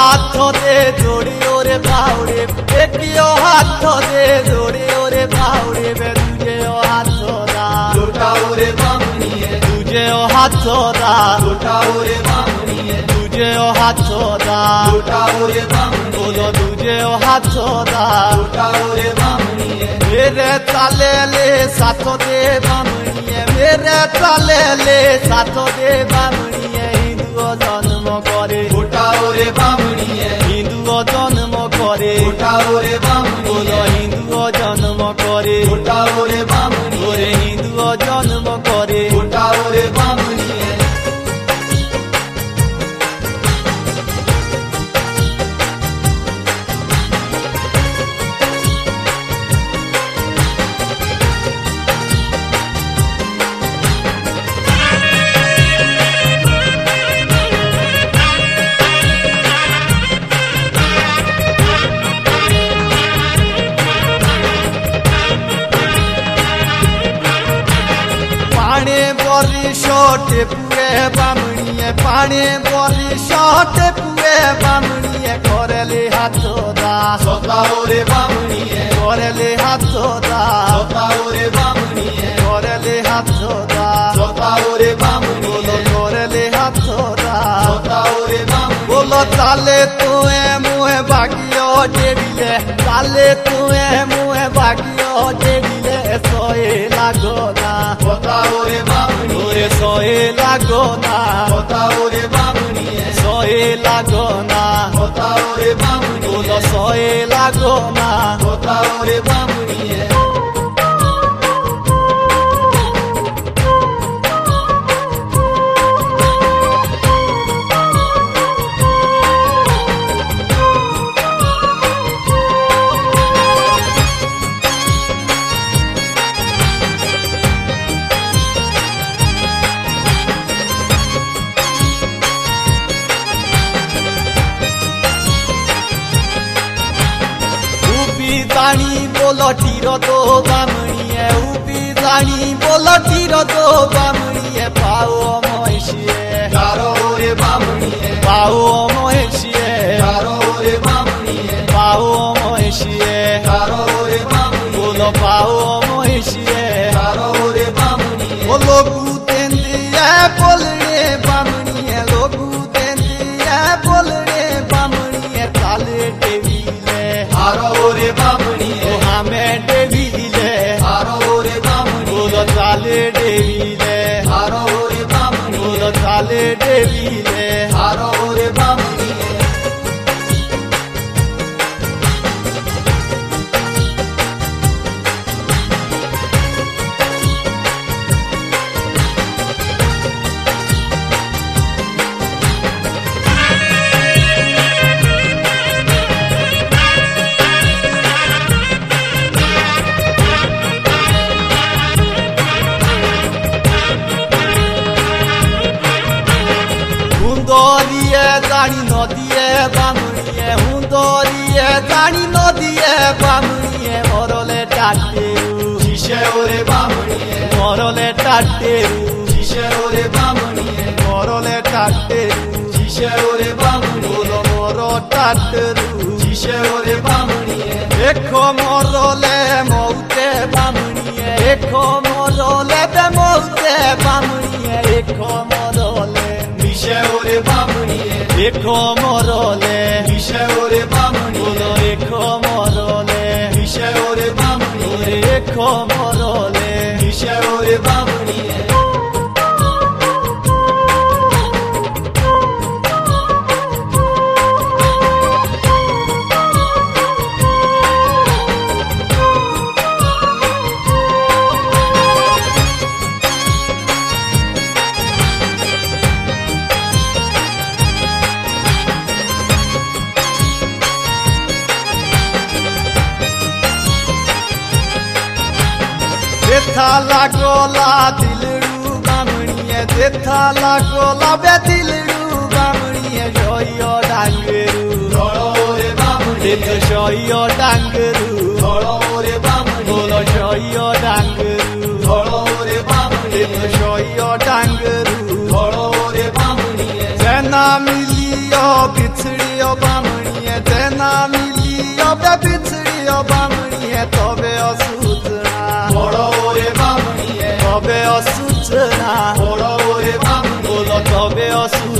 হাত ধরে জোরে ওরে বাউরে একটিও হাত ধরে জোরে ওরে বাউরে দুজেও হাত ধরা লোটা ওরে বামনিয়ে দুজেও হাত ধরা লোটা ওরে বামনিয়ে দুজেও হাত ধরা লোটা ওরে বামনিয়ে বলো দুজেও হাত ধরা লোটা ওরে বামনিয়ে মেরে তালে লে সাথ দে বামনিয়ে মেরে তালে লে সাথ দে বামনিয়ে হিন্দু জন্ম করে। লুটাও রে বামনিয়ে হিন্দু জন্ম করে। লুটাও রে বামুনিয়ে হিন্দু জন্ম করে। লুটাও রে বামনিয়ে পানে বলি শটে পুয়ে বামণিয়ে পানে বলি শটে পুয়ে বামণিয়ে করেলে হাত দা সতাও রে বামনিয়ে। করেলে হাত দা সতাও রে বামনিয়ে। করেলে হাত দা সতাও রে বামনিয়ে। করেলে হাত দা সতাও রে বামনিয়ে। বলো তালে তুয়ে মুহে বাগিও দেবিলে কালে তুয়ে মুয়ে বাগিও দেবিলে সয়ে লাগো না। কথা ওরে বামনি ওরে সয়ে লাগো না। কথা ওরে বামনি সয়ে লাগো না। কথা ওরে বামনি বলো সয়ে লাগো না। কথা ওরে বামনিয়ে জানি বলো তীর তো বামড়িয়ে উপি জানি বলো তীর তো বামড়িয়ে পাও মহিষিয়ে। কারও রে বামনিয়ে পাও মহিষিয়ে। কারও রে বামনিয়ে পাও মহিষিয়ে। কারও রে বামনিয়ে বলো পাও মহিষিয়ে। কারও রে বামনিয়ে বলো গুতেন দিয়ে বলরে বামড়িয়ে লোগু তেন দিয়ে বলরে বামড়িয়ে তালে টেবিলে সুন্দরিয়ে জানি নদীয়ে বামুড়িয়ে সুন্দরিয়ে জানি নদীয়ে বামুড়িয়ে মরলে টাটেরু কিসে ওরে বামনিয়ে মরলে টাটেরু কিসে ওরে বামনিয়ে মরলে টাটেরু কিসে ওরে বামনিয়ে মর টাটেরু কিসে ওরে বামনিয়ে দেখো মরলে বামনিয়ে দেখো মরলে কিসে ওরে বামনিয়ে বলো দেখো মরলে কিসে ওরে বামনিয়ে দেখো বামনিয়ে যেথা লাগোলা দিলড়ু বামড়িয়ে যেথা লাগোলা, বে দিলড়ু বামড়িয়ে সইয় ডাঙ্গেরু। সইয় ডাঙ্গেরু। বলো সইয় ডাঙ্গেরু। সইয় ডাঙ্গেরু। ধরো ওরে los